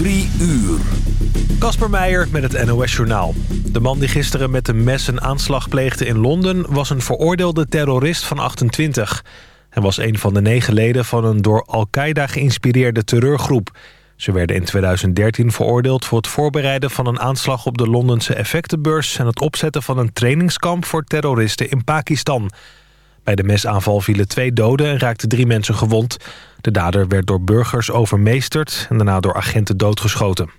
Drie uur. Kasper Meijer met het NOS-journaal. De man die gisteren met een mes een aanslag pleegde in Londen... was een veroordeelde terrorist van 28. Hij was een van de negen leden van een door Al-Qaeda geïnspireerde terreurgroep. Ze werden in 2013 veroordeeld voor het voorbereiden van een aanslag... op de Londense effectenbeurs... en het opzetten van een trainingskamp voor terroristen in Pakistan... Bij de mesaanval vielen twee doden en raakten drie mensen gewond. De dader werd door burgers overmeesterd en daarna door agenten doodgeschoten.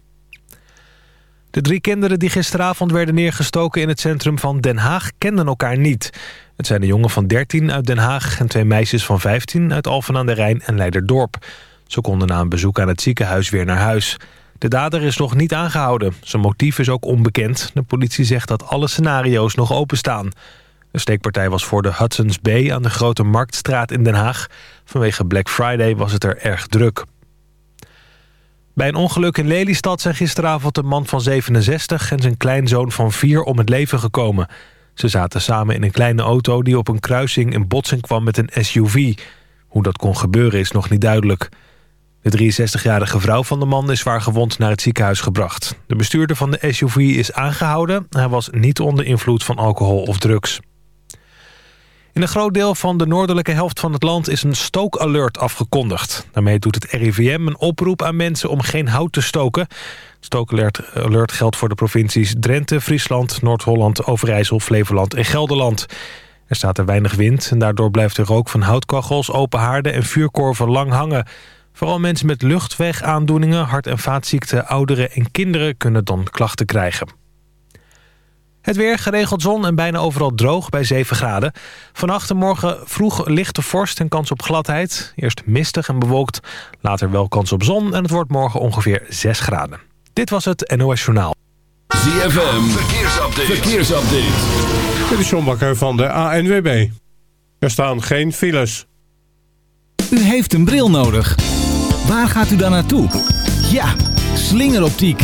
De drie kinderen die gisteravond werden neergestoken in het centrum van Den Haag kenden elkaar niet. Het zijn een jongen van 13 uit Den Haag en twee meisjes van 15 uit Alphen aan de Rijn en Leiderdorp. Ze konden na een bezoek aan het ziekenhuis weer naar huis. De dader is nog niet aangehouden. Zijn motief is ook onbekend. De politie zegt dat alle scenario's nog openstaan. De steekpartij was voor de Hudson's Bay aan de Grote Marktstraat in Den Haag. Vanwege Black Friday was het er erg druk. Bij een ongeluk in Lelystad zijn gisteravond een man van 67... en zijn kleinzoon van 4 om het leven gekomen. Ze zaten samen in een kleine auto die op een kruising in botsing kwam met een SUV. Hoe dat kon gebeuren is nog niet duidelijk. De 63-jarige vrouw van de man is zwaar gewond naar het ziekenhuis gebracht. De bestuurder van de SUV is aangehouden. Hij was niet onder invloed van alcohol of drugs. In een groot deel van de noordelijke helft van het land is een stookalert afgekondigd. Daarmee doet het RIVM een oproep aan mensen om geen hout te stoken. Stookalert alert geldt voor de provincies Drenthe, Friesland, Noord-Holland, Overijssel, Flevoland en Gelderland. Er staat er weinig wind en daardoor blijft de rook van houtkachels, open haarden en vuurkorven lang hangen. Vooral mensen met luchtwegaandoeningen, hart- en vaatziekten, ouderen en kinderen kunnen dan klachten krijgen. Het weer, geregeld zon en bijna overal droog bij 7 graden. Vannacht en morgen vroeg lichte vorst en kans op gladheid. Eerst mistig en bewolkt, later wel kans op zon... en het wordt morgen ongeveer 6 graden. Dit was het NOS Journaal. ZFM, verkeersupdate. verkeersupdate. Dit is John Bakker van de ANWB. Er staan geen files. U heeft een bril nodig. Waar gaat u dan naartoe? Ja, slingeroptiek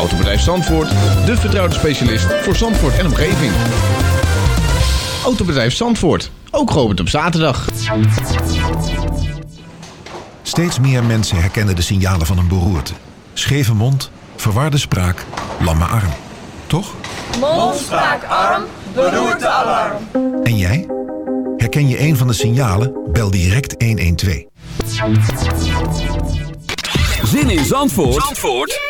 Autobedrijf Zandvoort, de vertrouwde specialist voor Zandvoort en omgeving. Autobedrijf Zandvoort, ook geopend op zaterdag. Steeds meer mensen herkennen de signalen van een beroerte. Scheve mond, verwarde spraak, lamme arm. Toch? Mond, spraak, arm, beroerte, alarm. En jij? Herken je een van de signalen? Bel direct 112. Zin in Zandvoort, Zandvoort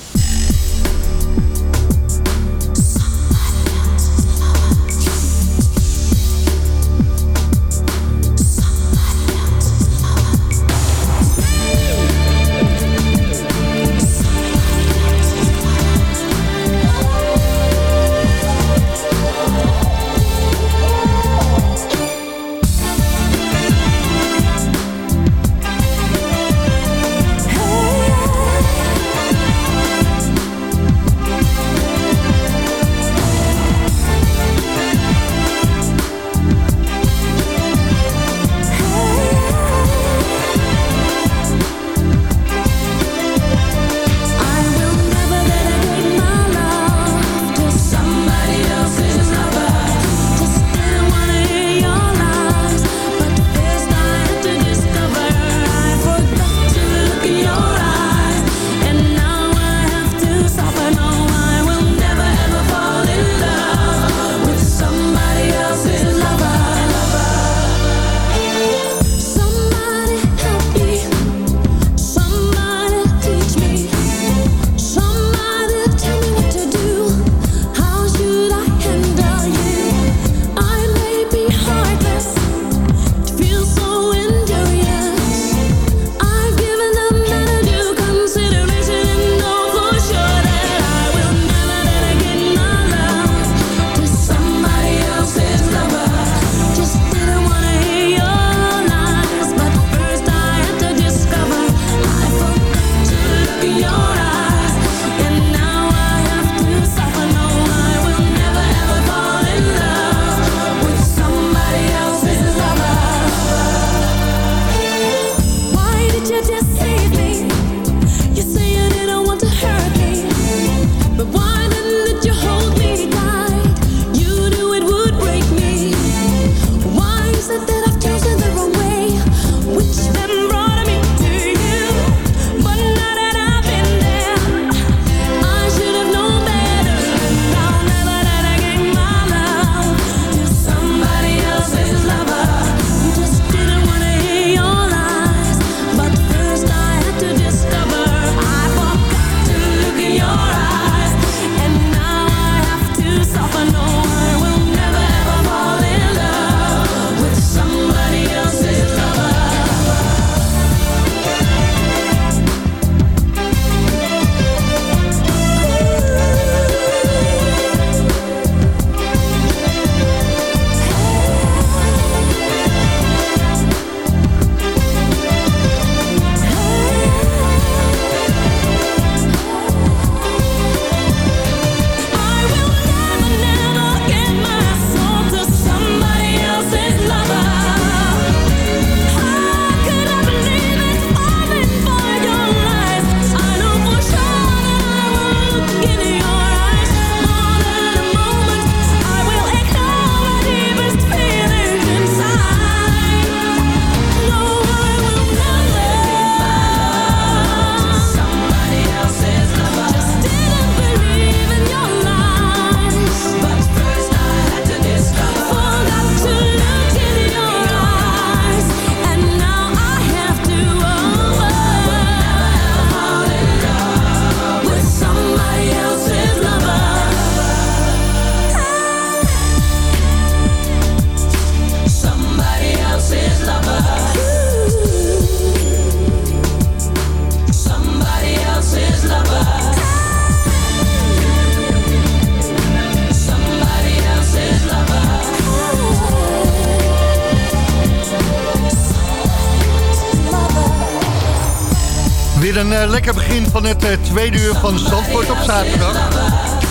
Van het uh, tweede uur van Zandvoort op zaterdag.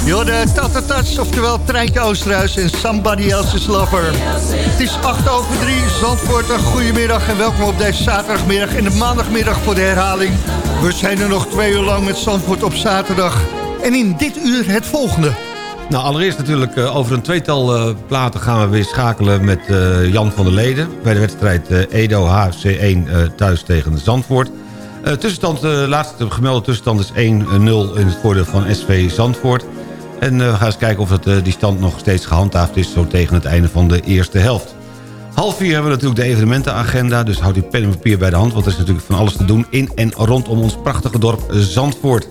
Je de Tata Touch, oftewel Treintje Oosterhuis en Somebody Else's Lover. Het is 8 over 3, Zandvoort, een goedemiddag en welkom op deze zaterdagmiddag en de maandagmiddag voor de herhaling. We zijn er nog twee uur lang met Zandvoort op zaterdag. En in dit uur het volgende. Nou, allereerst natuurlijk uh, over een tweetal uh, platen gaan we weer schakelen met Jan van der Leden... bij de wedstrijd Edo HFC 1 thuis tegen Zandvoort. Tussenstand, de laatste gemelde tussenstand is 1-0 in het voordeel van SV Zandvoort. En we gaan eens kijken of het, die stand nog steeds gehandhaafd is... zo tegen het einde van de eerste helft. Half vier hebben we natuurlijk de evenementenagenda... dus houd uw pen en papier bij de hand... want er is natuurlijk van alles te doen in en rondom ons prachtige dorp Zandvoort...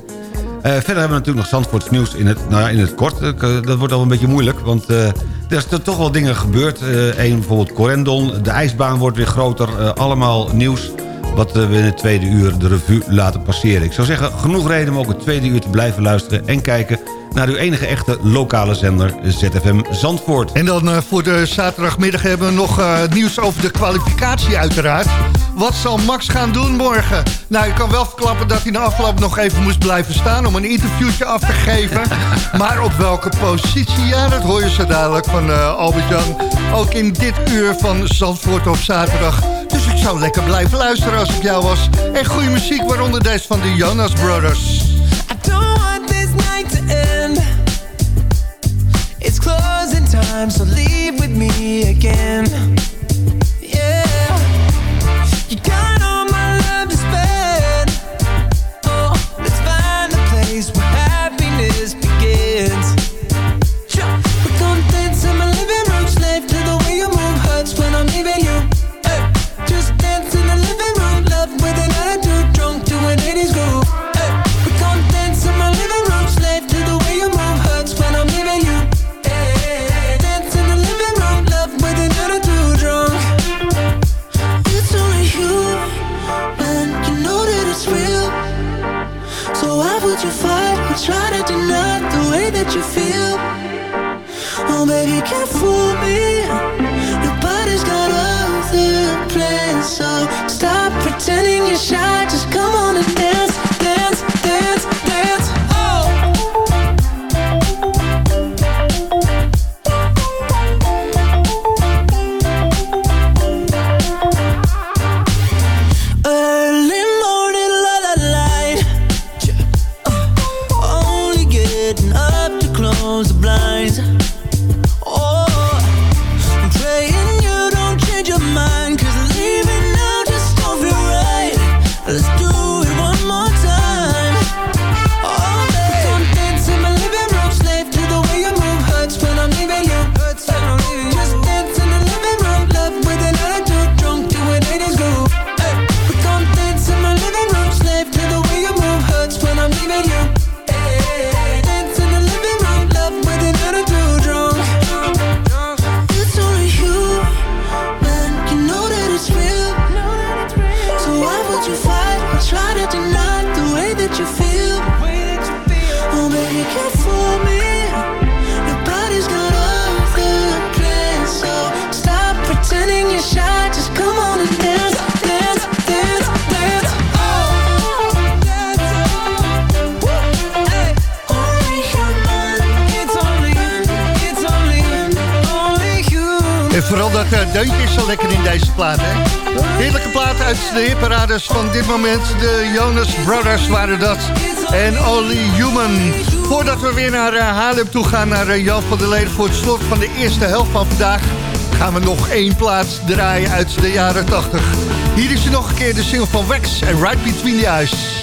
Verder hebben we natuurlijk nog Zandvoorts nieuws in het, nou ja, in het kort. Dat wordt al een beetje moeilijk, want er zijn toch wel dingen gebeurd. Eén bijvoorbeeld Corendon, de ijsbaan wordt weer groter. allemaal nieuws wat we in het tweede uur de revue laten passeren. Ik zou zeggen, genoeg reden om ook het tweede uur te blijven luisteren... en kijken naar uw enige echte lokale zender ZFM Zandvoort. En dan uh, voor de zaterdagmiddag hebben we nog uh, nieuws over de kwalificatie uiteraard. Wat zal Max gaan doen morgen? Nou, ik kan wel verklappen dat hij de afloop nog even moest blijven staan... om een interviewtje af te geven. maar op welke positie? Ja, dat hoor je zo dadelijk van uh, Albert-Jan. Ook in dit uur van Zandvoort op zaterdag. Dus ik zou lekker blijven luisteren als ik jou was. En goede muziek, waaronder deze van de Jonas Brothers. I don't want this night to end. It's closing time, so leave with me again. De Jonas Brothers waren dat. En Only Human. Voordat we weer naar uh, Haarlem toe gaan, naar uh, Jan van der Leden... voor het slot van de eerste helft van vandaag... gaan we nog één plaats draaien uit de jaren 80. Hier is er nog een keer de single van Wax en Right Between the Eyes.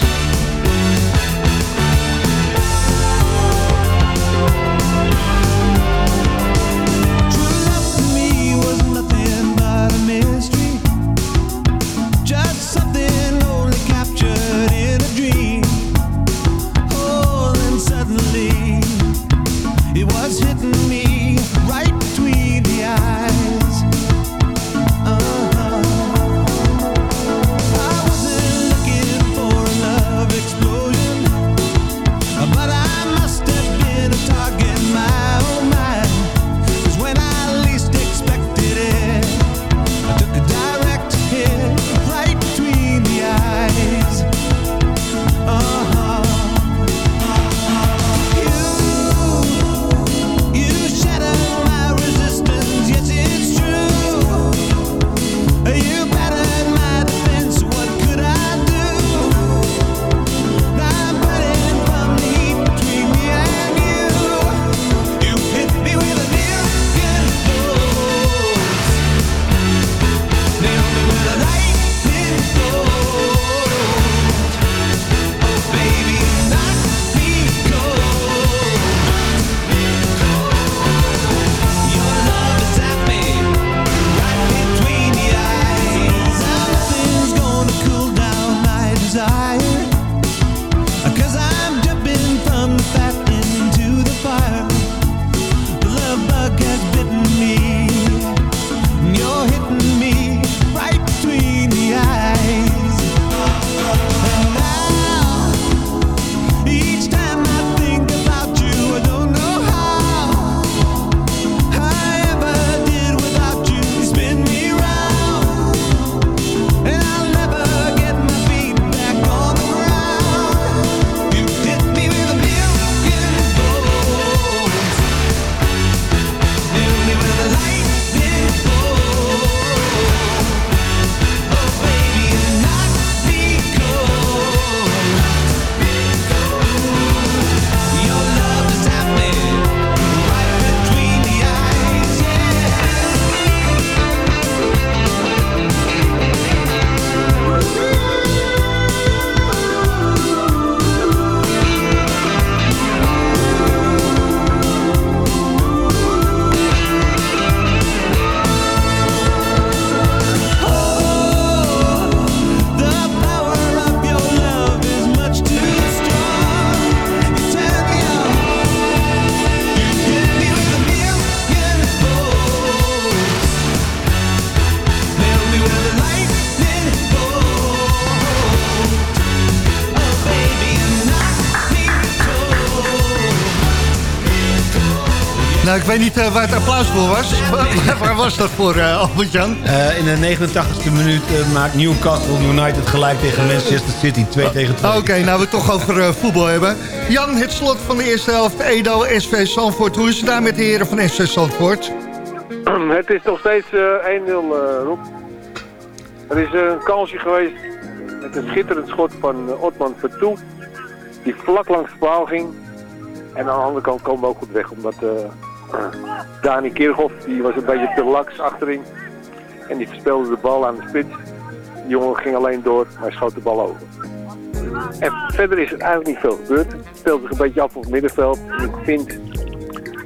Ik weet niet eh, waar het applaus voor was. waar, waar was dat voor, eh, Albert-Jan? Eh, in de 89e minuut eh, maakt Newcastle United gelijk tegen Manchester City. 2 tegen 2. Oké, nou we het toch over eh, voetbal hebben. Jan, het slot van de eerste helft. Edo, SV Zandvoort. Hoe is het daar met de heren van SV Zandvoort? Het is nog steeds eh 1-0, eh, Rob. Er is een kansje geweest met een schitterend schot van uh, Otman Vertoe. Die vlak langs de paal ging. En aan de andere kant komen we ook goed weg. Omdat eh Dani Kirchhoff, die was een beetje te laks achterin. En die verspeelde de bal aan de spits. De jongen ging alleen door, maar schoot de bal over. En verder is er eigenlijk niet veel gebeurd. Het speelt zich een beetje af op het middenveld. En ik vind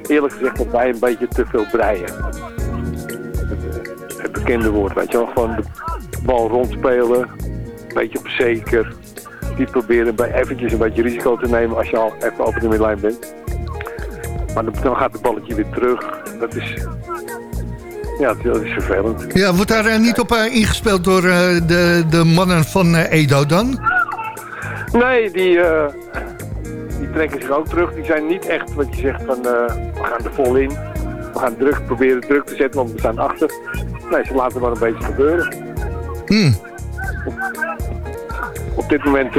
eerlijk gezegd dat wij een beetje te veel breien het bekende woord, weet je wel. Gewoon de bal rondspelen, een beetje op zeker. Niet proberen bij eventjes een beetje risico te nemen als je al even over de middenlijn bent. Maar dan, gaat het balletje weer terug. Dat is, ja, dat is vervelend. Ja, wordt daar eh, niet op eh, ingespeeld door eh, de, de mannen van Edo dan? Nee, die, die trekken zich ook terug. Die zijn niet echt wat je zegt van we gaan er vol in. We gaan druk, proberen druk te zetten, want we staan achter. Nee, ze laten maar een beetje gebeuren. Hmm. Op dit moment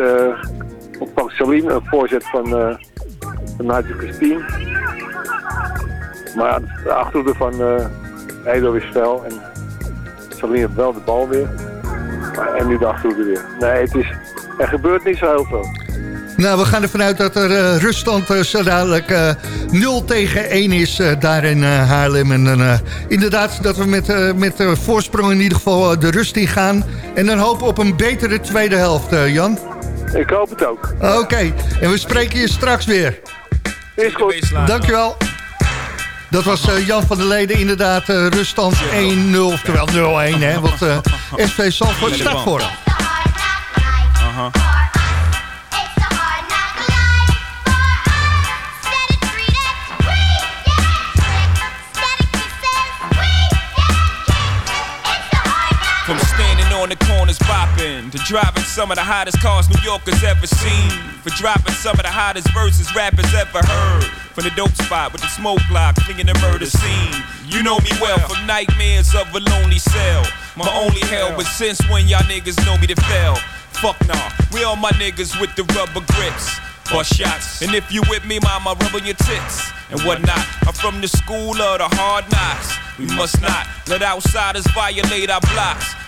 ontvangt Salim een voorzet van, van Nigel Christine. Maar de achterhoede van uh, Edo is fel en Salim heeft wel de bal weer. Maar, en nu de achterhoede weer. Nee, het is, er gebeurt niet zo heel veel. Nou, we gaan ervan uit dat er uh, ruststand uh, zo dadelijk uh, 0 tegen 1 is uh, daar in Haarlem. En uh, inderdaad dat we met, met voorsprong in ieder geval de rust in gaan. En dan hopen op een betere tweede helft, Jan. Ik hoop het ook. Oké, okay. en we spreken je straks weer. Is goed. Dankjewel. Dat was Jan van der Leden, inderdaad ruststand 1-0, oftewel 0-1, hè. Want SV Zandvoort staat voor. Uh-huh. Driving some of the hottest cars New Yorkers ever seen For dropping some of the hottest verses rappers ever heard From the dope spot with the smoke block Flinging the murder scene You know me well from nightmares of a lonely cell My only hell But since when y'all niggas know me to fail Fuck nah, we all my niggas with the rubber grips Bust shots, and if you with me, mama, rub on your tits and whatnot. I'm from the school of the hard knocks. We must not let outsiders violate our blocks.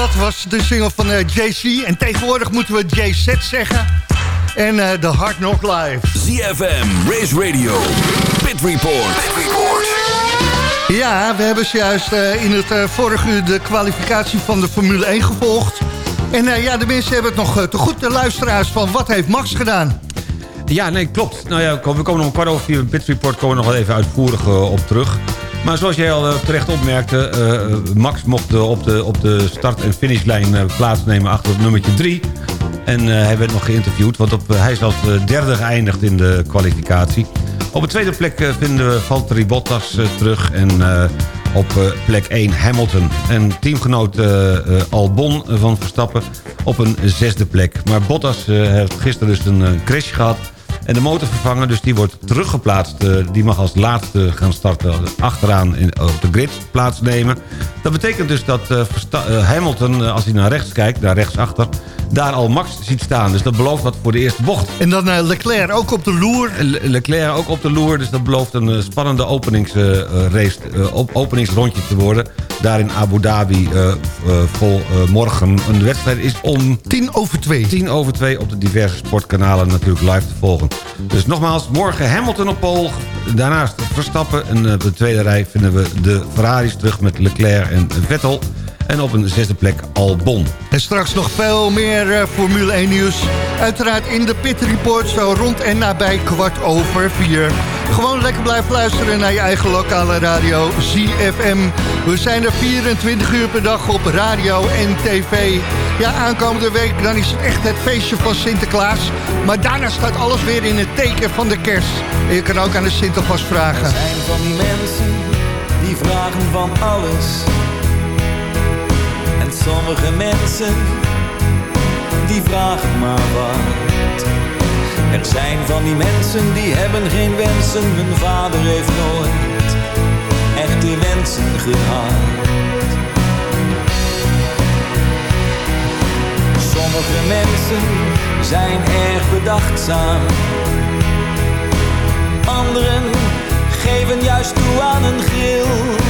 Dat was de single van eh, JC. En tegenwoordig moeten we JZ zeggen. En eh, de Hard Knock Live. ZFM, Race Radio, Pit Report. Ja, we hebben zojuist eh, in het eh, vorige uur de kwalificatie van de Formule 1 gevolgd. En eh, ja, de mensen hebben het nog eh, te goed, de luisteraars, van wat heeft Max gedaan? Ja, nee, klopt. Nou ja, we komen nog om kwart over vier in Pit Report komen we nog wel even uitvoerig eh, op terug. Maar zoals jij al eh, terecht opmerkte, eh, Max mocht op, de, op de start- en finishlijn eh, plaatsnemen achter het nummertje 3. En hij werd nog geïnterviewd, want op, hij is als derde geëindigd in de kwalificatie. Op de tweede plek vinden we Valtteri Bottas terug en op plek 1 Hamilton. En teamgenoot Albon van Verstappen op een zesde plek. Maar Bottas heeft gisteren dus een crash gehad... En de motorvervanger, dus die wordt teruggeplaatst. eh, die mag als laatste gaan starten achteraan in, op de grid plaatsnemen. Dat betekent dus dat eh, eh, Hamilton, als hij naar rechts kijkt, naar rechtsachter... daar al Max ziet staan. Dus dat belooft wat voor de eerste bocht. En dan eh, Leclerc ook op de loer. Le- Leclerc ook op de loer, dus dat belooft een spannende openingsrace, op- openingsrondje te worden. Daar in Abu Dhabi eh, eh, vol eh, morgen. Een wedstrijd is om... Tien over twee. Tien over twee op de diverse sportkanalen natuurlijk live te volgen. Dus nogmaals, morgen Hamilton op pol. Daarnaast Verstappen. En op de tweede rij vinden we de Ferraris terug met Leclerc en Vettel. En op een zesde plek Albon. En straks nog veel meer eh, Formule 1 nieuws. Uiteraard in de Pit Report, zo rond en nabij kwart over vier. Gewoon lekker blijven luisteren naar je eigen lokale radio, ZFM. We zijn er 24 uur per dag op radio en tv. Ja, aankomende week dan is het echt het feestje van Sinterklaas. Maar daarna staat alles weer in het teken van de kerst. En je kan ook aan de Sinterklaas vragen. Er zijn van die mensen die vragen van alles. Sommige mensen die vragen maar wat. Er zijn van die mensen die hebben geen wensen. Hun vader heeft nooit echte wensen gehad. Sommige mensen zijn erg bedachtzaam. Anderen geven juist toe aan een grill.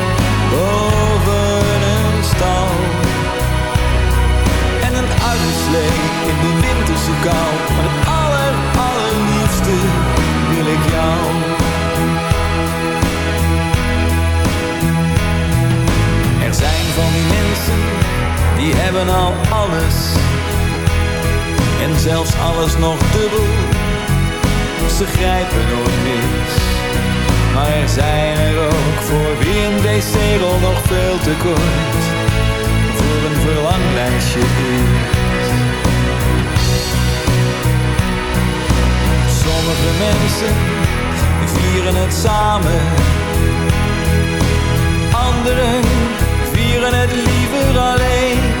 alles nog dubbel. Ze grijpen nooit mis. Maar er zijn er ook voor wie een wc-rol nog veel te kort. Voor een verlanglijstje is. Sommige mensen vieren het samen. Anderen vieren het liever alleen.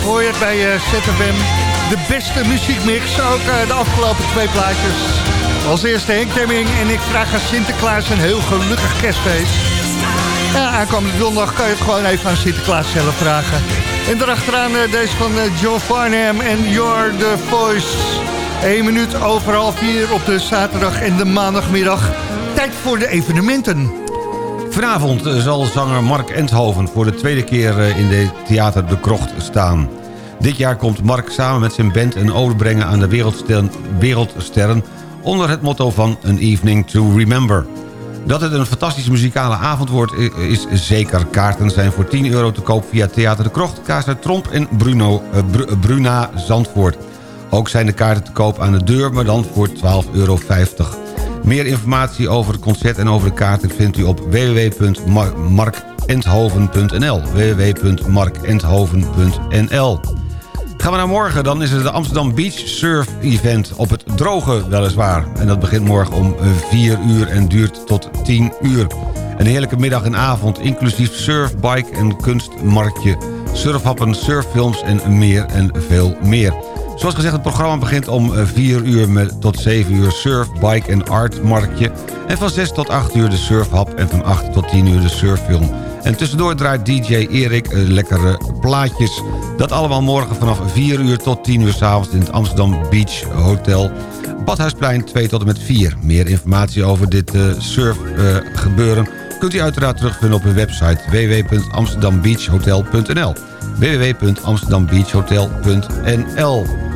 24 uur per dag hoor je het bij eh, ZFM. De beste muziekmix, ook eh, de afgelopen twee plaatjes. Als eerste Henk Temming en ik vraag aan Sinterklaas een heel gelukkig kerstfeest. Ja, aankomende donderdag kan je het gewoon even aan Sinterklaas zelf vragen. En daarachteraan eh, deze van John Farnham en You're the Voice. 1 minuut over half vier op de zaterdag en de maandagmiddag. Tijd voor de evenementen. Vanavond eh, zal zanger Mark Enthoven voor de tweede keer eh, in de Theater De Krocht staan. Dit jaar komt Mark samen met zijn band een ode brengen aan de wereldsterren, wereldsterren... onder het motto van An Evening to Remember. Dat het een fantastische muzikale avond wordt is zeker. Kaarten zijn voor 10 euro te koop via Theater de Krocht, Casa Tromp en Bruno, eh, Bru- Bruna Zandvoort. Ook zijn de kaarten te koop aan de deur, maar dan voor 12,50 euro. Meer informatie over het concert en over de kaarten vindt u op www.markenthoven.nl www.markenthoven.nl Gaan we naar morgen, dan is het de Amsterdam Beach Surf Event op het droge weliswaar. En dat begint morgen om 4 uur en duurt tot 10 uur. Een heerlijke middag en avond, inclusief surf, bike en kunstmarktje. Surfhappen, surffilms en meer en veel meer. Zoals gezegd, het programma begint om 4 uur met, tot 7 uur surf, bike en artmarktje. En van 6 tot 8 uur de surfhap en van 8 tot 10 uur de surffilm. En tussendoor draait DJ Erik eh, lekkere plaatjes. Dat allemaal morgen vanaf 4 uur tot 10 uur s'avonds in het Amsterdam Beach Hotel. Badhuisplein 2 tot en met 4. Meer informatie over dit uh, surfgebeuren kunt u uiteraard terugvinden op hun website www.amsterdambeachhotel.nl www.amsterdambeachhotel.nl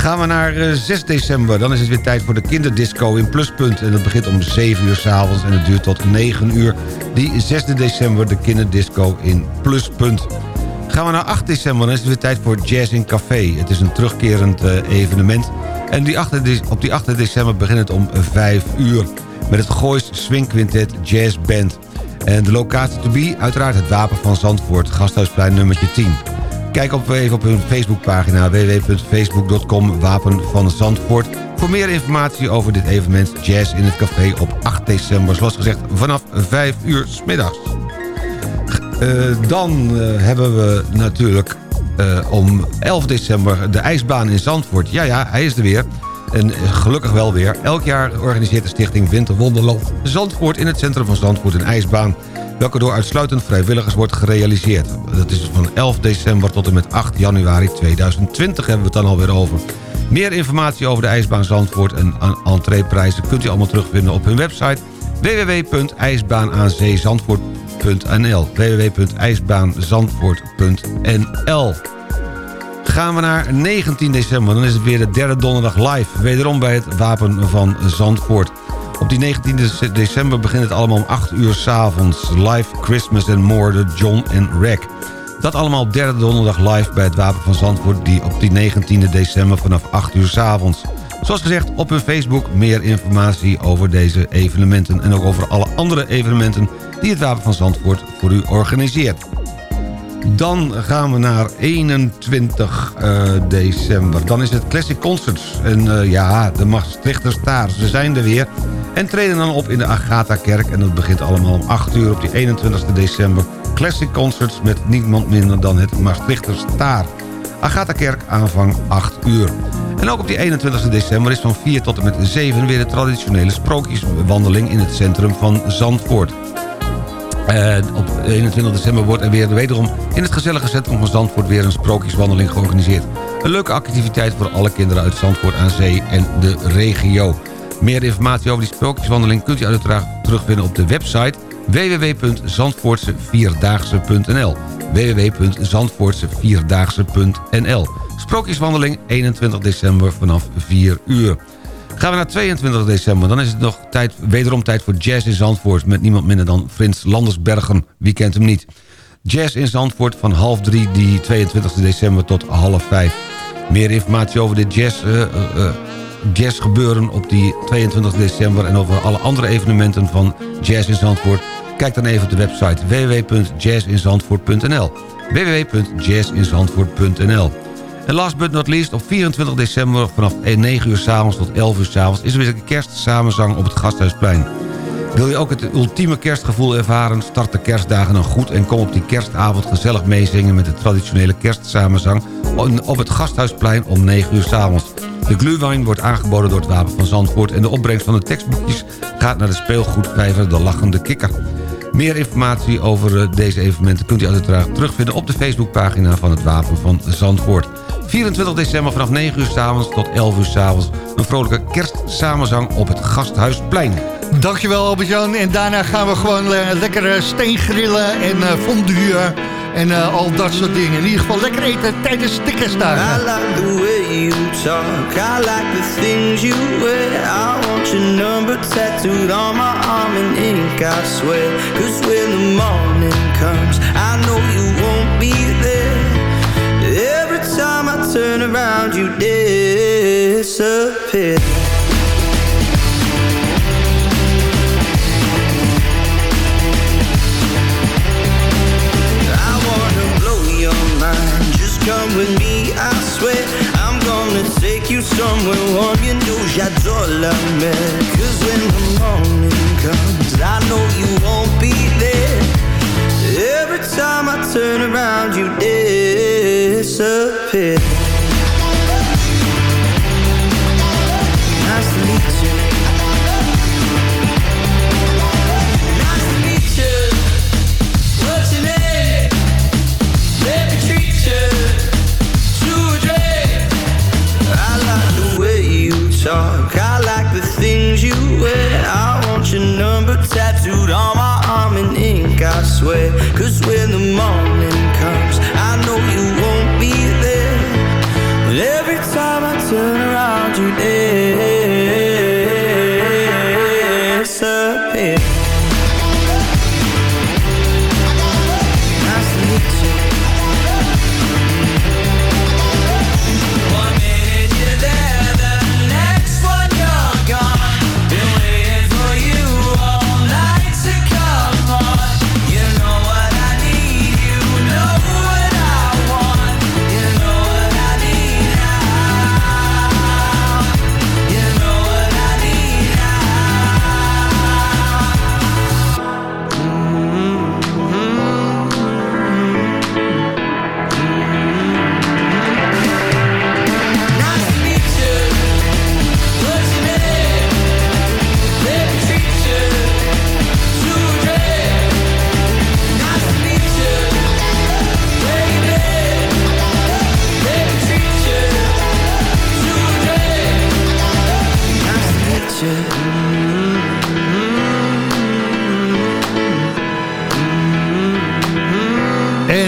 Gaan we naar uh, 6 december. Dan is het weer tijd voor de kinderdisco in Pluspunt. En dat begint om 7 uur s'avonds en het duurt tot 9 uur. Die 6 december de kinderdisco in Pluspunt. Gaan we naar 8 december, dan is het weer tijd voor Jazz in Café. Het is een terugkerend uh, evenement. En die 8 op die 8 december begint het om 5 uur. Met het Goois Swing Quintet Jazz Band. En de locatie to be, uiteraard het Wapen van Zandvoort. Gasthuisplein nummertje 10. Kijk op, even op hun Facebookpagina www.facebook.com Wapen van Zandvoort... voor meer informatie over dit evenement Jazz in het Café op 8 december. Zoals gezegd vanaf 5 uur s middags. Uh, dan uh, hebben we natuurlijk uh, om 11 december de ijsbaan in Zandvoort. Ja, ja, hij is er weer. En gelukkig wel weer. Elk jaar organiseert de stichting Winterwonderland Zandvoort... in het centrum van Zandvoort een ijsbaan... welke door uitsluitend vrijwilligers wordt gerealiseerd. Dat is van 11 december tot en met 8 januari 2020 hebben we het dan alweer over. Meer informatie over de ijsbaan Zandvoort en entreeprijzen... kunt u allemaal terugvinden op hun website www.ijsbaanaanzeezandvoort.nl www.ijsbaanzandvoort.nl Gaan we naar 19 december, dan is het weer de derde donderdag live. Wederom bij het Wapen van Zandvoort. Op die 19 december begint het allemaal om 8 uur s'avonds. Live Christmas and More, de John en Rack. Dat allemaal derde donderdag live bij het Wapen van Zandvoort... die op die 19 december vanaf 8 uur s'avonds. Zoals gezegd, op hun Facebook meer informatie over deze evenementen... en ook over alle andere evenementen die het Wapen van Zandvoort voor u organiseert. Dan gaan we naar 21 uh, december. Dan is het Classic Concerts. En uh, ja, de Maastrichters daar, ze zijn er weer. En treden dan op in de Agatha-kerk. En dat begint allemaal om 8 uur op die 21 december. Classic Concerts met niemand minder dan het Maastrichters Staar. Agatha-kerk aanvang 8 uur. En ook op die 21 december is van 4 tot en met 7 weer de traditionele sprookjeswandeling in het centrum van Zandvoort. Uh, op 21 december wordt er weer wederom in het gezellige centrum van Zandvoort weer een sprookjeswandeling georganiseerd. Een leuke activiteit voor alle kinderen uit Zandvoort aan zee en de regio. Meer informatie over die sprookjeswandeling kunt u uiteraard terugvinden op de website www.zandvoortsevierdaagse.nl www.zandvoortsevierdaagse.nl Sprookjeswandeling 21 december vanaf 4 uur. Gaan we naar 22 december, dan is het nog tijd, wederom tijd voor Jazz in Zandvoort... met niemand minder dan Frits Landersbergen. Wie kent hem niet? Jazz in Zandvoort van half drie, die 22 december tot half vijf. Meer informatie over dit jazz, uh, uh, jazz gebeuren op die 22 december... en over alle andere evenementen van Jazz in Zandvoort... kijk dan even op de website www.jazzinzandvoort.nl www.jazzinzandvoort.nl en last but not least, op 24 december vanaf 9 uur s'avonds tot 11 uur s'avonds... is er weer een kerstsamenzang op het Gasthuisplein. Wil je ook het ultieme kerstgevoel ervaren? Start de kerstdagen dan goed en kom op die kerstavond gezellig meezingen... met de traditionele kerstsamenzang op het Gasthuisplein om 9 uur s'avonds. De glühwein wordt aangeboden door het Wapen van Zandvoort... en de opbrengst van de tekstboekjes gaat naar de speelgoedvijver De Lachende Kikker. Meer informatie over deze evenementen kunt u uiteraard terugvinden... op de Facebookpagina van het Wapen van Zandvoort. 24 december vanaf 9 uur s'avonds tot 11 uur s'avonds... een vrolijke kerstsamenzang op het Gasthuisplein. Dankjewel Albert-Jan. En daarna gaan we gewoon uh, lekker uh, steengrillen en uh, fondue En eh, al dat soort dingen. In ieder geval lekker eten tijdens de I kerstdagen. like the way you talk. I like the things you wear. I want your number tattooed on my arm in ink, I swear. Cause when the morning comes, I know you won't turn around, you disappear.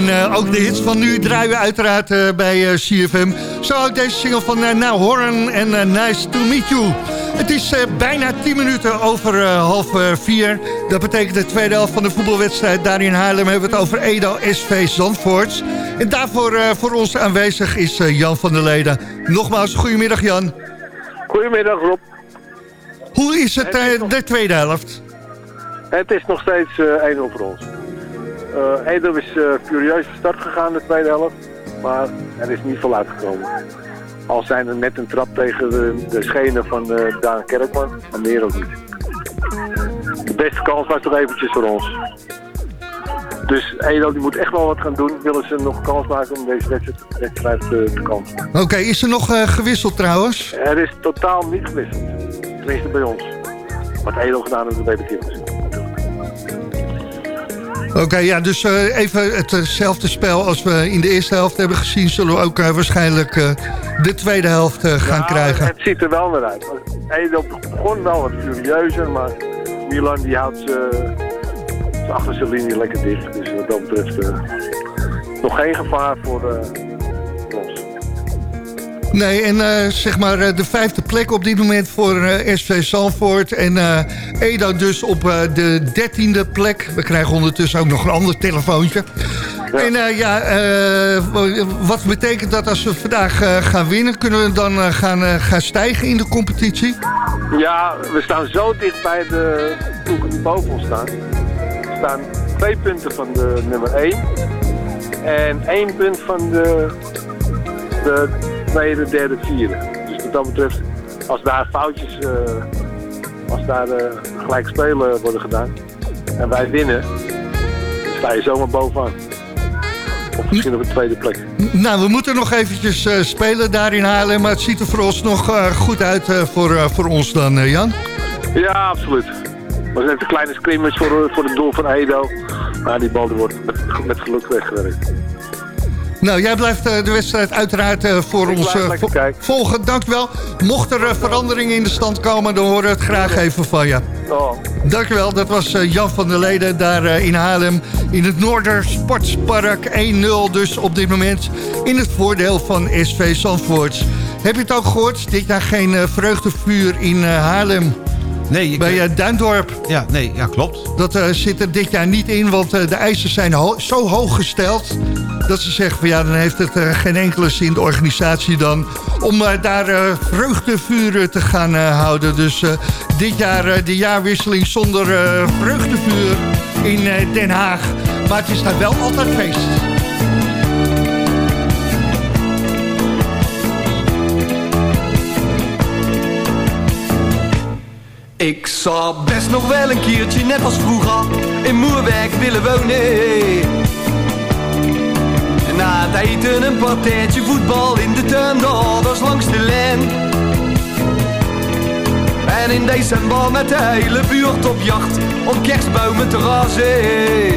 En eh, ook de hits van nu draaien we uiteraard eh, bij eh, CFM. Zo ook deze single van uh, Now Horn en Nice to Meet You. Het is bijna 10 minuten over half eh, vier. Dat betekent de tweede helft van de voetbalwedstrijd. Daar in Haarlem hebben we het over Edo SV Zandvoort. En daarvoor voor ons aanwezig is Jan van der Leden. Nogmaals, goedemiddag Jan. Goedemiddag Rob. Hoe is het de tweede helft? Het is nog steeds eh 1-0 voor ons. Eh, Edo is eh, furieus van start gegaan de tweede helft, maar er is niet veel uitgekomen. Al zijn er net een trap tegen de, de schenen van eh, Daan Kerkman, maar meer ook niet. De beste kans was toch eventjes voor ons. Dus Edo die moet echt wel wat gaan doen, willen ze nog kans maken om deze wedstrijd, te kansen. Oké, is er nog gewisseld trouwens? Er is totaal niet gewisseld. Tenminste bij ons. Wat Edo gedaan heeft, dat weet ik Oké, ja, dus eh, even hetzelfde spel als we in de eerste helft hebben gezien... zullen we ook eh, waarschijnlijk eh, de tweede helft gaan Ja, krijgen. Het ziet er wel naar uit. Edo begon wel wat furieuzer, maar Milan die houdt zijn achterste linie lekker dicht. Dus wat dat betreft nog geen gevaar voor. Nee, en eh, zeg maar eh, de vijfde plek op dit moment voor eh, SV Zalvoort. En Edo dus op de dertiende plek. We krijgen ondertussen ook nog een ander telefoontje. En eh, ja, wat betekent dat als we vandaag gaan winnen? Kunnen we dan gaan, gaan stijgen in de competitie? Ja, we staan zo dicht bij de ploegen die boven ons staan. We staan twee punten van de nummer 1. En één punt van de, de tweede, derde, vierde. Dus wat dat betreft, als daar foutjes, eh, als daar eh, gelijk spelen worden gedaan en wij winnen, sta je zomaar bovenaan. Of misschien op de tweede plek. Nou, we moeten nog eventjes eh, spelen daar in Haarlem. Maar het ziet er voor ons nog goed uit voor, voor ons dan, Jan. Ja, absoluut. Maar net een kleine scrimmage voor, voor het doel van Edo. Maar die bal wordt met, met geluk weggewerkt. Nou, jij blijft eh, de wedstrijd uiteraard eh, voor Ik ons eh, vo- volgen. Dankjewel. Mocht er veranderingen in de stand komen, dan horen we het graag even van je. Oh. Dankjewel, dat was Jan van der Leden daar in Haarlem. In het Noorder Sportspark 1-0 dus op dit moment. In het voordeel van SV Zandvoort. Heb je het ook gehoord? Dit jaar geen vreugdevuur in Haarlem. Nee, Bij eh, Duindorp. ja, nee, ja, klopt. Dat eh, zit er dit jaar niet in, want eh, de eisen zijn ho- zo hoog gesteld... dat ze zeggen van ja, dan heeft het geen enkele zin, de organisatie dan... om daar vreugdevuren te gaan houden. Dus dit jaar de jaarwisseling zonder vreugdevuur in Den Haag. Maar het is daar wel altijd feest. Ik zou best nog wel een keertje, net als vroeger, in Moerwijk willen wonen. Na het eten een partijtje voetbal in de tuin, de ouders langs de lijn. En in december met de hele buurt op jacht, om kerstbomen te razen.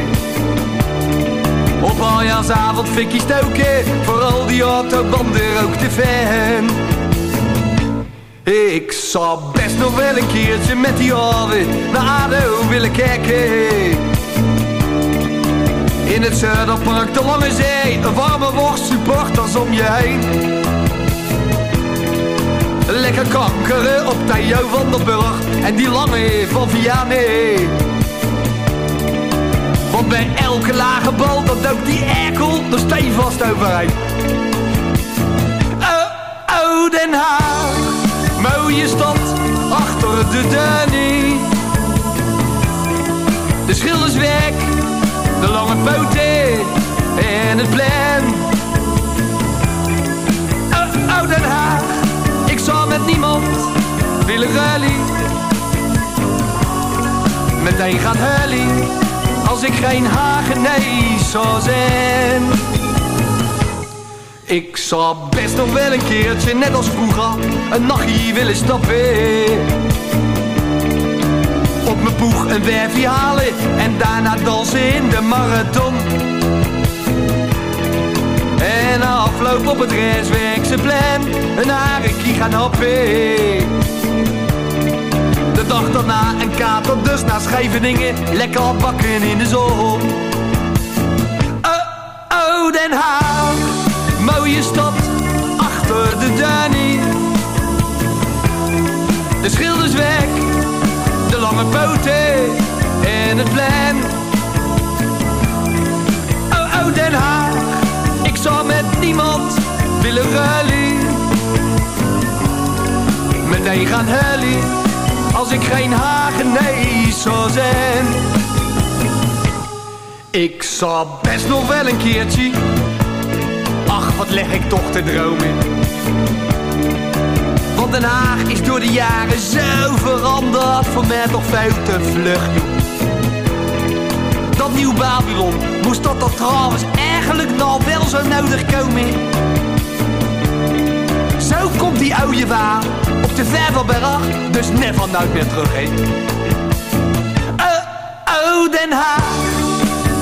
Op aljaarsavond fikkie stoken, voor al die autobanden ook de fan. Ik zou best nog wel een keertje met die alweer naar ADO willen kijken. In het Zuiderpark, de Lange Zee, een warme worst, supporters om je heen. Lekker kankeren op Theo van der Burg en die lange van Vianney. Want bij elke lage bal, dat dook die erkel er stevast overheen. Oh, oh mooie stad, achter de Danny. De schilderswerk, de lange poten en het plan. Oh, oh Den Haag, ik zou met niemand willen rally. Meteen gaat hully, als ik geen Hagenees zou zijn. Ik zou best nog wel een keertje, net als vroeger, een nachtje willen stappen. Op mijn poeg een werfje halen en daarna dansen in de marathon. En afloop op het restwerkse plan, een harekie gaan happen. De dag daarna een kater, dus naar Scheveningen, lekker bakken in de zon. Oh, oh Den Haag, mooie stad, achter de Danny. De schilderswerk, de lange poten en het plan. Oh, oh Den Haag, ik zou met niemand willen rally. Meteen gaan hully, als ik geen Hagenees zou zijn. Ik zou best nog wel een keertje, ach wat leg ik toch te dromen. Want Den Haag is door de jaren zo veranderd, voor mij toch veel te vlug. Dat nieuw Babylon, moest dat er trouwens eigenlijk nou wel zo nodig komen? Zo komt die oude waar op de Vervelberg, dus never nooit meer terug, heen. Oh, oh Den Haag,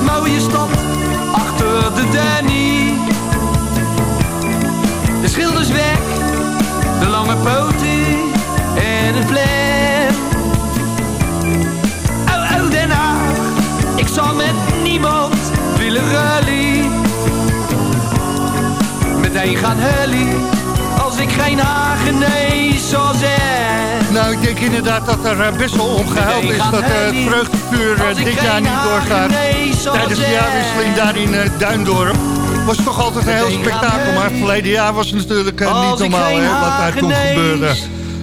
mooie stad, achter de Danny. De schilderswerk, de lange poten en het plan. Oh, oh Den Haag, ik zou met niemand willen rally. Meteen gaan hully, als ik geen Hagenees zou zijn. Nou, ik denk inderdaad dat er eh, best wel om gehuild is dat eh, het vreugdevuur eh, dit jaar niet doorgaat. Tijdens de jaarwisseling daar in Duindorp. Was toch altijd een heel spektakel, maar het verleden jaar was het natuurlijk eh, niet normaal hè, wat daar toen gebeurde.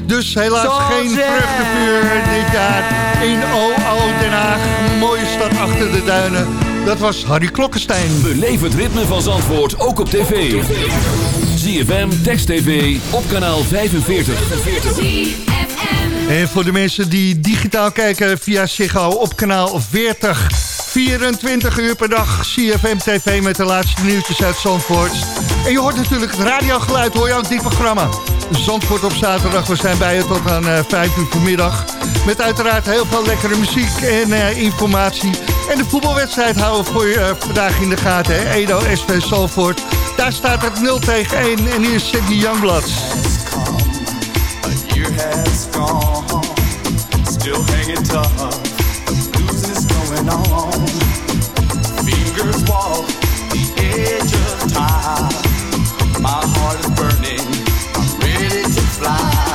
Dus helaas geen vreugdevuur dit jaar in OO Den Haag. Mooie stad achter de duinen. Dat was Harry Klokkenstein. Beleef het ritme van Zandvoort ook op tv. ZFM, Text TV, op kanaal 45. En voor de mensen die digitaal kijken via Ziggo op kanaal 40. 24 uur per dag CFM TV met de laatste nieuwtjes uit Zandvoort. En je hoort natuurlijk het radiogeluid, hoor je ook dit programma. Zandvoort op zaterdag. We zijn bij je tot aan uh, 5 uur vanmiddag. Met uiteraard heel veel lekkere muziek en uh, informatie. En de voetbalwedstrijd houden we voor je uh, vandaag in de gaten. Hè? Edo, SV Zandvoort. Daar staat het 0 tegen 1 en hier is Sidney Youngblood. Fly,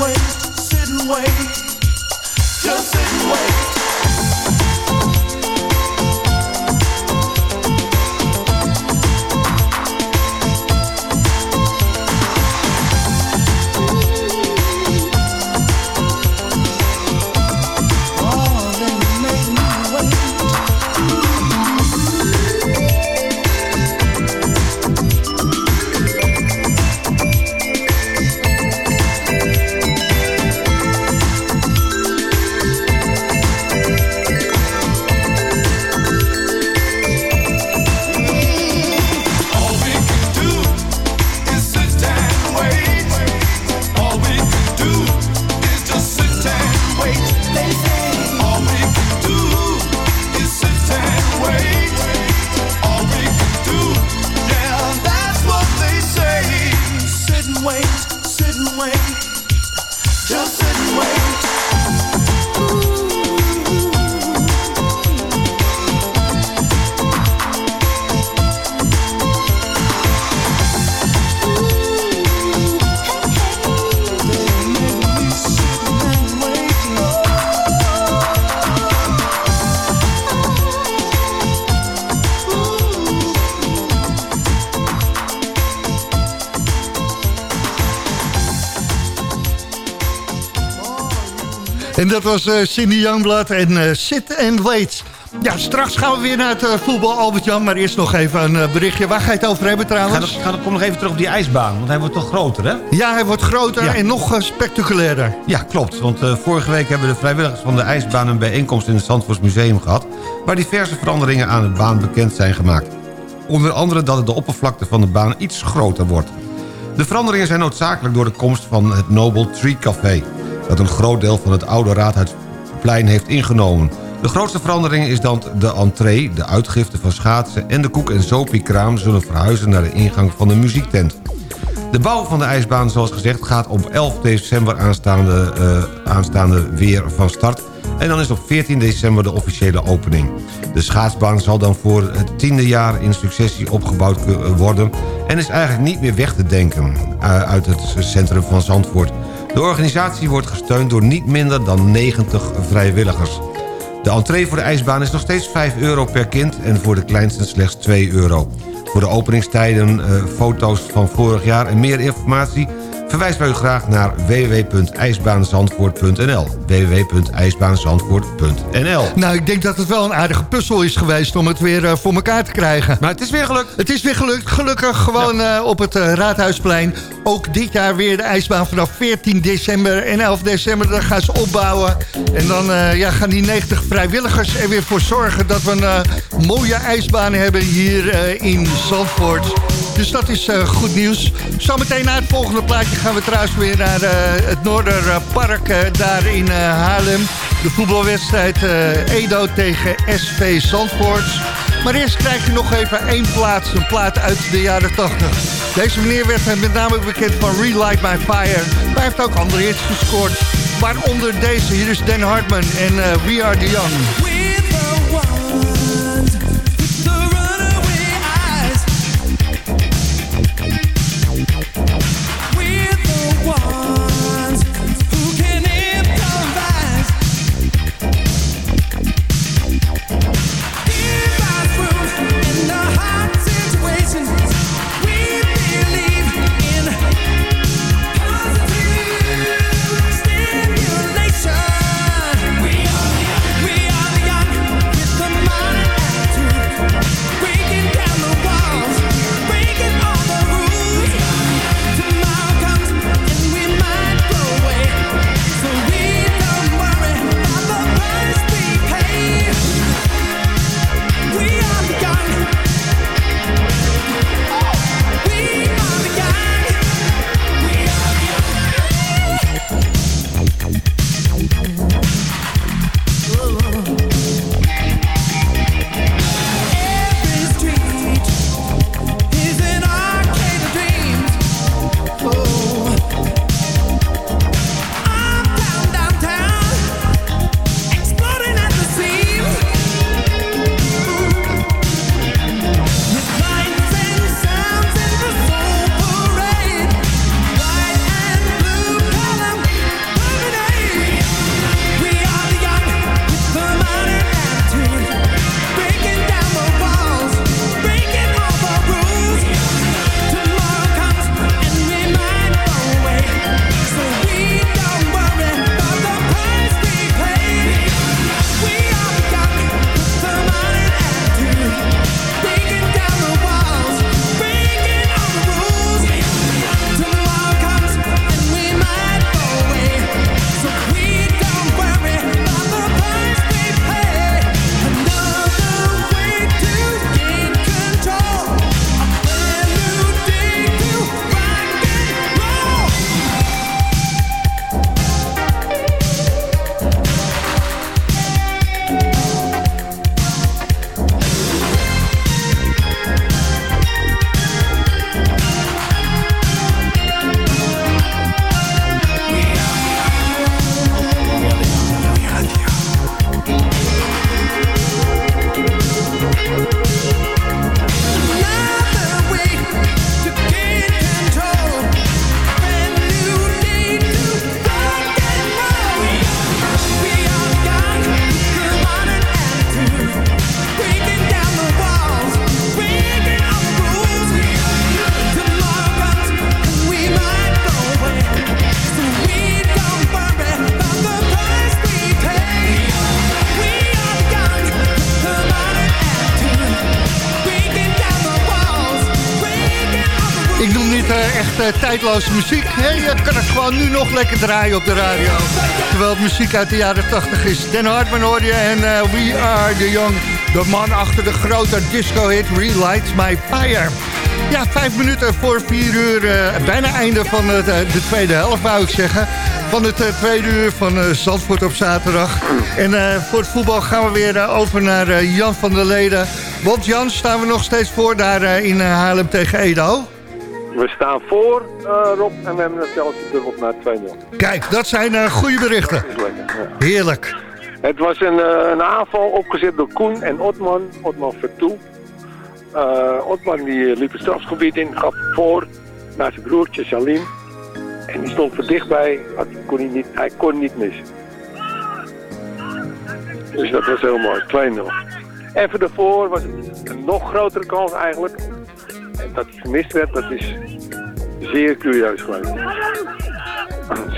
wait, sit and wait, En dat was eh, Cindy Youngblood en eh, Sit and Wait. Ja, straks gaan we weer naar het eh, voetbal, Albert-Jan. Maar eerst nog even een berichtje. Waar ga je het over hebben trouwens? Ga, kom nog even terug op die ijsbaan, want hij wordt toch groter, hè? Ja, hij wordt groter Ja. en nog spectaculairder. Ja, klopt. Want vorige week hebben de vrijwilligers van de ijsbaan... een bijeenkomst in het Zandvoors Museum gehad... waar diverse veranderingen aan de baan bekend zijn gemaakt. Onder andere dat de oppervlakte van de baan iets groter wordt. De veranderingen zijn noodzakelijk door de komst van het Noble Tree Café... dat een groot deel van het oude Raadhuisplein heeft ingenomen. De grootste verandering is dat de entree, de uitgifte van schaatsen... en de koek- en sopiekraam zullen verhuizen naar de ingang van de muziektent. De bouw van de ijsbaan, zoals gezegd, gaat op 11 december aanstaande, eh, aanstaande weer van start. En dan is op 14 december de officiële opening. De schaatsbaan zal dan voor het tiende jaar in successie opgebouwd worden... en is eigenlijk niet meer weg te denken eh, uit het centrum van Zandvoort. De organisatie wordt gesteund door niet minder dan 90 vrijwilligers. De entree voor de ijsbaan is nog steeds 5 euro per kind... en voor de kleinsten slechts 2 euro. Voor de openingstijden, eh, foto's van vorig jaar en meer informatie... verwijst wij u graag naar www.ijsbaanzandvoort.nl www.ijsbaanzandvoort.nl Nou, ik denk dat het wel een aardige puzzel is geweest om het weer eh, voor elkaar te krijgen. Maar het is weer gelukt. Het is weer gelukt. Gelukkig gewoon eh, op het eh, Raadhuisplein. Ook dit jaar weer de ijsbaan vanaf 14 december en 11 december. Dan gaan ze opbouwen. En dan ja, gaan die 90 vrijwilligers er weer voor zorgen... dat we een mooie ijsbaan hebben hier in Zandvoort. Dus dat is goed nieuws. Zometeen na het volgende plaatje gaan we trouwens weer naar eh, het Noorderpark eh, daar in eh, Haarlem. De voetbalwedstrijd Edo tegen SV Zandvoort. Maar eerst krijg je nog even één plaats, een plaat uit de jaren 80. Deze meneer werd met name bekend van Relight My Fire. Hij heeft ook andere hits gescoord. Waaronder deze, hier is Dan Hartman en We Are The Young. Tijdloze muziek. Hè? Je kan het gewoon nu nog lekker draaien op de radio. Terwijl het muziek uit de jaren 80 is. Dan Hartman hoor je en eh, We Are The Young. De man achter de grote disco-hit Relights My Fire. Ja, vijf minuten voor vier uur. eh, bijna einde van het, eh, de tweede helft, wou ik zeggen. Van het eh, tweede uur van eh, Zandvoort op zaterdag. En voor het voetbal gaan we weer over naar Jan van der Leden. Want Jan, staan we nog steeds voor daar in Haarlem tegen Edo? We staan voor, eh, Rob, en we hebben het zelfs gedubbeld naar 2-0. Kijk, dat zijn eh, goede berichten. Lekker, ja. Heerlijk. Het was een, eh, een aanval opgezet door Koen en Otman, Otman Vertoe. Otman die liep het strafgebied in, gaf voor naar zijn broertje Salim. En die stond er dichtbij, kon hij, niet, hij kon niet missen. Dus dat was heel mooi, 2-0. Even daarvoor was het een nog grotere kans eigenlijk. Dat het gemist werd, dat is Zeer curieus geweest.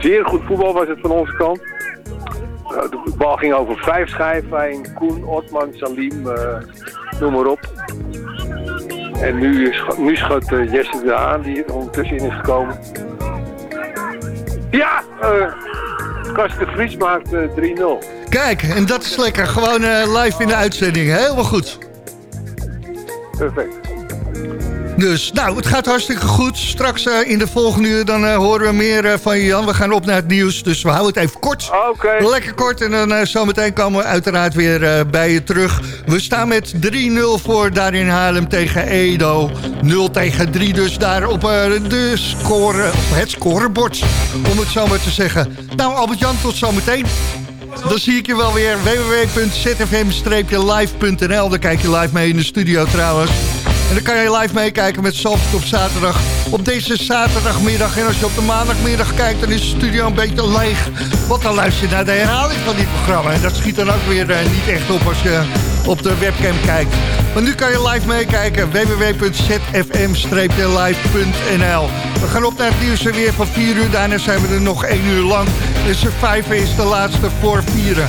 Zeer goed voetbal was het van onze kant. Eh, de bal ging over vijf schijven. Koen, Otman, Salim, eh, noem maar op. En nu, nu schoot eh, Jesse de Haan, die er ondertussen in is gekomen. Ja, Kast de Vries maakt eh, 3-0. Kijk, en dat is lekker. Gewoon live in de uitzending. Helemaal goed. Perfect. Dus, nou, het gaat hartstikke goed. Straks eh, in de volgende uur dan eh, horen we meer eh, van je, Jan. We gaan op naar het nieuws, dus we houden het even kort. Oké. Lekker kort en dan zometeen komen we uiteraard weer bij je terug. We staan met 3-0 voor daar in Haarlem tegen Edo. 0 tegen 3 dus daar op de score, op het scorebord, om het zo maar te zeggen. Nou, Albert-Jan, tot zometeen. Dan zie ik je wel weer www.zfm-live.nl. Daar kijk je live mee in de studio trouwens. En dan kan je live meekijken met Zalvert op zaterdag. Op deze zaterdagmiddag. En als je op de maandagmiddag kijkt, dan is de studio een beetje leeg. Want dan luister je naar de herhaling van dit programma. En dat schiet dan ook weer eh, niet echt op als je op de webcam kijkt. Maar nu kan je live meekijken. www.zfm-live.nl We gaan op naar het nieuws weer van 4 uur. Daarna zijn we er nog 1 uur lang. De Survivor is de laatste voor vieren.